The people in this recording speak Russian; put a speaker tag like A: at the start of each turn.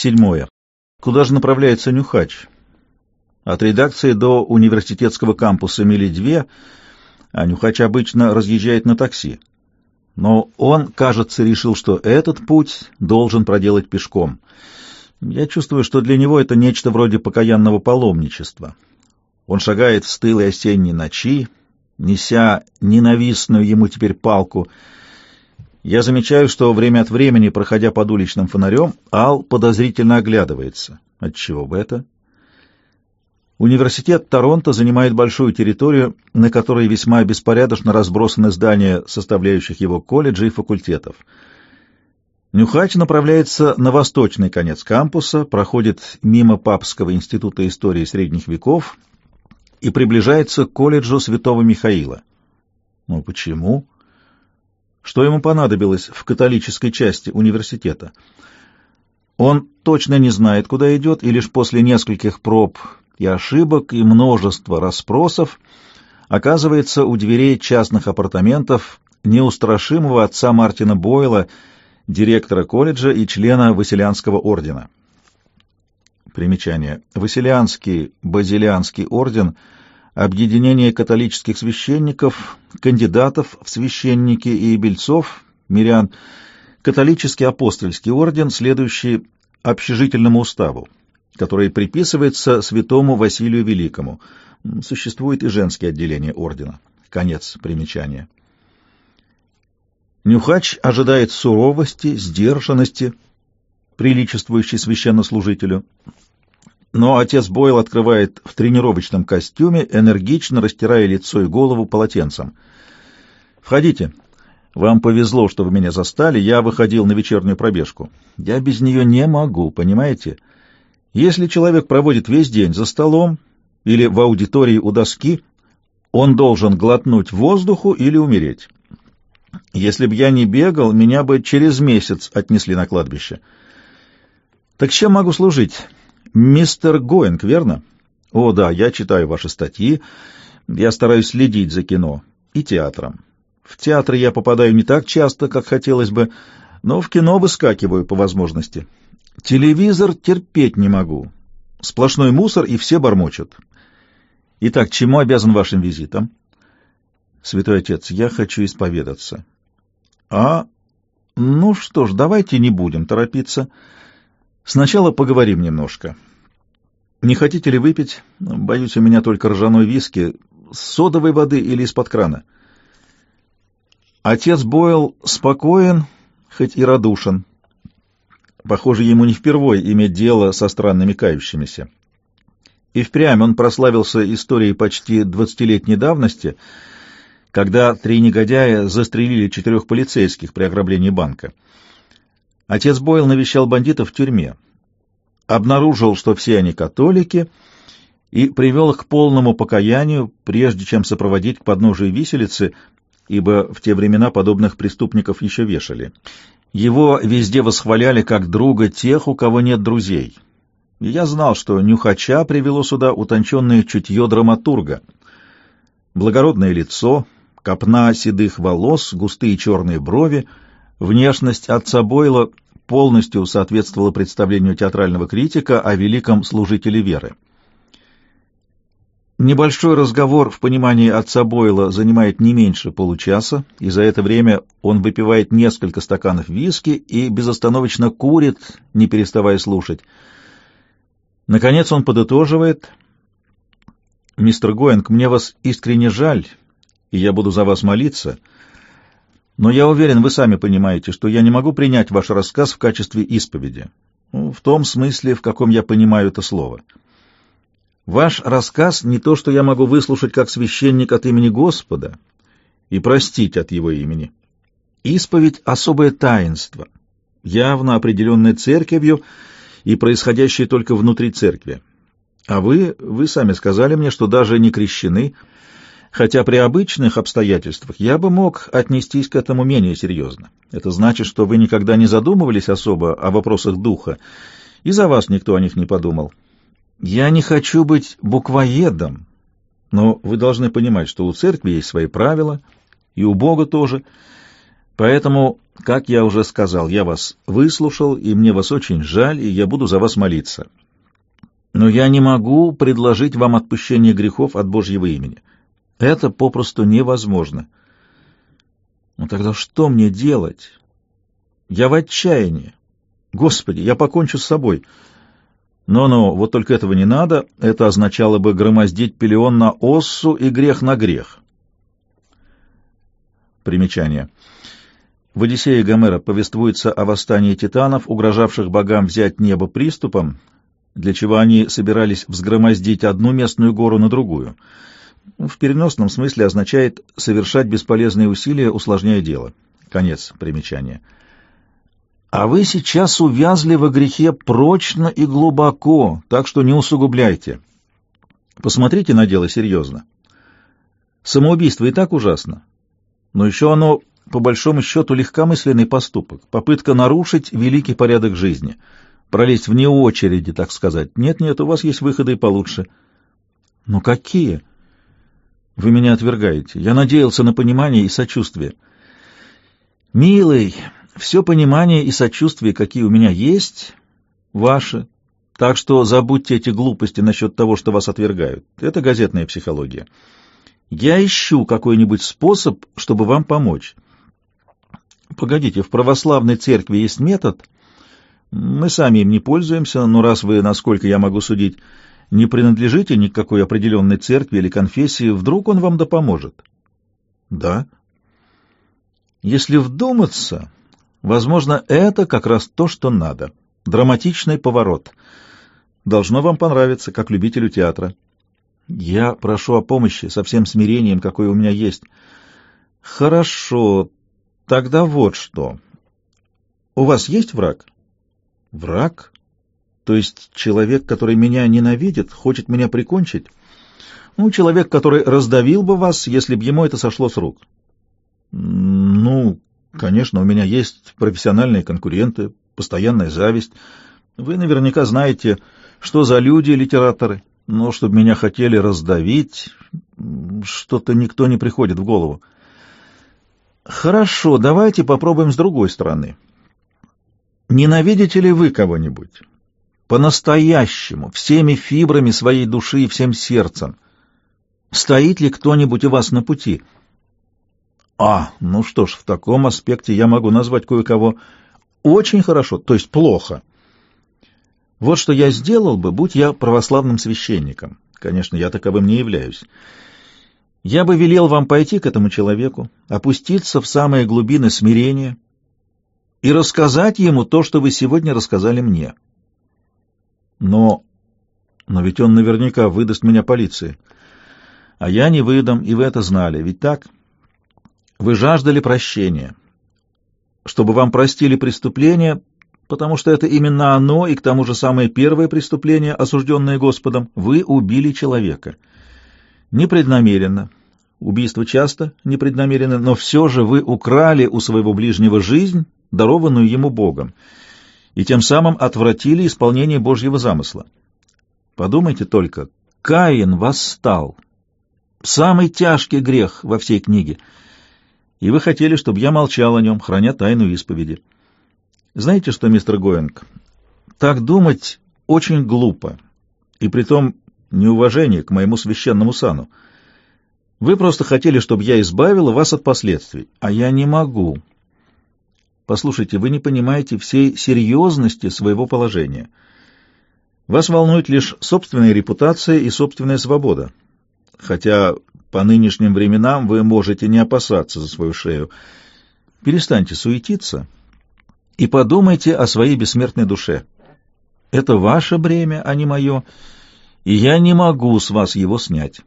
A: Седьмое. Куда же направляется Нюхач? От редакции до университетского кампуса мили две, а Нюхач обычно разъезжает на такси. Но он, кажется, решил, что этот путь должен проделать пешком. Я чувствую, что для него это нечто вроде покаянного паломничества. Он шагает в стылой осенней ночи, неся ненавистную ему теперь палку. Я замечаю, что время от времени, проходя под уличным фонарем, Ал подозрительно оглядывается. Отчего бы это? Университет Торонто занимает большую территорию, на которой весьма беспорядочно разбросаны здания составляющих его колледжей и факультетов. Нюхач направляется на восточный конец кампуса, проходит мимо Папского института истории средних веков и приближается к колледжу Святого Михаила. Ну почему? Что ему понадобилось в католической части университета? Он точно не знает, куда идет, и лишь после нескольких проб и ошибок, и множества расспросов, оказывается у дверей частных апартаментов неустрашимого отца Мартина Бойла, директора колледжа и члена Василианского ордена. Примечание. Василианский Базилианский орден — объединение католических священников, кандидатов в священники и бельцов, мирян, католический апостольский орден, следующий общежительному уставу который приписывается святому Василию Великому. Существует и женское отделение ордена. Конец примечания. Нюхач ожидает суровости, сдержанности, приличествующей священнослужителю. Но отец Бойл открывает в тренировочном костюме, энергично растирая лицо и голову полотенцем. «Входите. Вам повезло, что вы меня застали. Я выходил на вечернюю пробежку. Я без нее не могу, понимаете?» Если человек проводит весь день за столом или в аудитории у доски, он должен глотнуть воздуху или умереть. Если б я не бегал, меня бы через месяц отнесли на кладбище. Так чем могу служить? Мистер Гоинг, верно? О, да, я читаю ваши статьи, я стараюсь следить за кино и театром. В театры я попадаю не так часто, как хотелось бы, но в кино выскакиваю по возможности. Телевизор терпеть не могу. Сплошной мусор, и все бормочут. Итак, чему обязан вашим визитом? Святой Отец, я хочу исповедаться. А, ну что ж, давайте не будем торопиться. Сначала поговорим немножко. Не хотите ли выпить? Боюсь, у меня только ржаной виски. Содовой воды или из-под крана? Отец Бойл спокоен, хоть и радушен. Похоже, ему не впервой иметь дело со странными кающимися. И впрямь он прославился историей почти двадцатилетней давности, когда три негодяя застрелили четырех полицейских при ограблении банка. Отец Бойл навещал бандитов в тюрьме, обнаружил, что все они католики, и привел их к полному покаянию, прежде чем сопроводить к подножию виселицы, ибо в те времена подобных преступников еще вешали. Его везде восхваляли как друга тех, у кого нет друзей. Я знал, что Нюхача привело сюда утонченное чутье драматурга. Благородное лицо, копна седых волос, густые черные брови, внешность отца Бойла полностью соответствовала представлению театрального критика о великом служителе веры. Небольшой разговор в понимании отца Бойла занимает не меньше получаса, и за это время он выпивает несколько стаканов виски и безостановочно курит, не переставая слушать. Наконец он подытоживает. «Мистер Гоинг, мне вас искренне жаль, и я буду за вас молиться, но я уверен, вы сами понимаете, что я не могу принять ваш рассказ в качестве исповеди, ну, в том смысле, в каком я понимаю это слово». Ваш рассказ не то, что я могу выслушать как священник от имени Господа и простить от его имени. Исповедь — особое таинство, явно определенное церковью и происходящее только внутри церкви. А вы, вы сами сказали мне, что даже не крещены, хотя при обычных обстоятельствах я бы мог отнестись к этому менее серьезно. Это значит, что вы никогда не задумывались особо о вопросах духа, и за вас никто о них не подумал. Я не хочу быть буквоедом, но вы должны понимать, что у церкви есть свои правила, и у Бога тоже. Поэтому, как я уже сказал, я вас выслушал, и мне вас очень жаль, и я буду за вас молиться. Но я не могу предложить вам отпущение грехов от Божьего имени. Это попросту невозможно. Ну тогда что мне делать? Я в отчаянии. Господи, я покончу с собой. Но-но, вот только этого не надо. Это означало бы громоздить пелеон на оссу и грех на грех. Примечание. В «Одиссее» Гомера повествуется о восстании титанов, угрожавших богам взять небо приступом, для чего они собирались взгромоздить одну местную гору на другую. В переносном смысле означает совершать бесполезные усилия, усложняя дело. Конец примечания. А вы сейчас увязли во грехе прочно и глубоко, так что не усугубляйте. Посмотрите на дело серьезно. Самоубийство и так ужасно, но еще оно, по большому счету, легкомысленный поступок, попытка нарушить великий порядок жизни, пролезть вне очереди, так сказать. Нет-нет, у вас есть выходы и получше. Но какие? Вы меня отвергаете. Я надеялся на понимание и сочувствие. Милый, все понимание и сочувствие, какие у меня есть, ваши. Так что забудьте эти глупости насчет того, что вас отвергают. Это газетная психология. Я ищу какой-нибудь способ, чтобы вам помочь. Погодите, в православной церкви есть метод. Мы сами им не пользуемся, но раз вы, насколько я могу судить, не принадлежите ни к какой определенной церкви или конфессии, вдруг он вам да поможет. Да. Если вдуматься, возможно, это как раз то, что надо. Драматичный поворот. Должно вам понравиться, как любителю театра. Я прошу о помощи со всем смирением, какое у меня есть. Хорошо, тогда вот что. У вас есть враг? Враг? То есть человек, который меня ненавидит, хочет меня прикончить? Ну, человек, который раздавил бы вас, если бы ему это сошло с рук. Ну, конечно, у меня есть профессиональные конкуренты, постоянная зависть. Вы наверняка знаете, что за люди литераторы. Но чтобы меня хотели раздавить, что-то никто не приходит в голову. Хорошо, давайте попробуем с другой стороны. Ненавидите ли вы кого-нибудь? По-настоящему, всеми фибрами своей души и всем сердцем. Стоит ли кто-нибудь у вас на пути? А, ну что ж, в таком аспекте я могу назвать кое-кого очень хорошо, то есть плохо. Вот что я сделал бы, будь я православным священником. Конечно, я таковым не являюсь. Я бы велел вам пойти к этому человеку, опуститься в самые глубины смирения и рассказать ему то, что вы сегодня рассказали мне. Но... но ведь он наверняка выдаст меня полиции. А я не выдам, и вы это знали, ведь так? Вы жаждали прощения. Чтобы вам простили преступление, потому что это именно оно, и к тому же самое первое преступление, осужденное Господом, вы убили человека. Непреднамеренно. Убийство часто непреднамеренно, но все же вы украли у своего ближнего жизнь, дарованную ему Богом, и тем самым отвратили исполнение Божьего замысла. Подумайте только, Каин восстал. Самый тяжкий грех во всей книге. И вы хотели, чтобы я молчал о нем, храня тайну исповеди. Знаете что, мистер Гоинг, так думать очень глупо, и притом неуважение к моему священному сану. Вы просто хотели, чтобы я избавила вас от последствий, а я не могу. Послушайте, вы не понимаете всей серьезности своего положения. Вас волнует лишь собственная репутация и собственная свобода. Хотя по нынешним временам вы можете не опасаться за свою шею. Перестаньте суетиться и подумайте о своей бессмертной душе. Это ваше бремя, а не мое, и я не могу с вас его снять.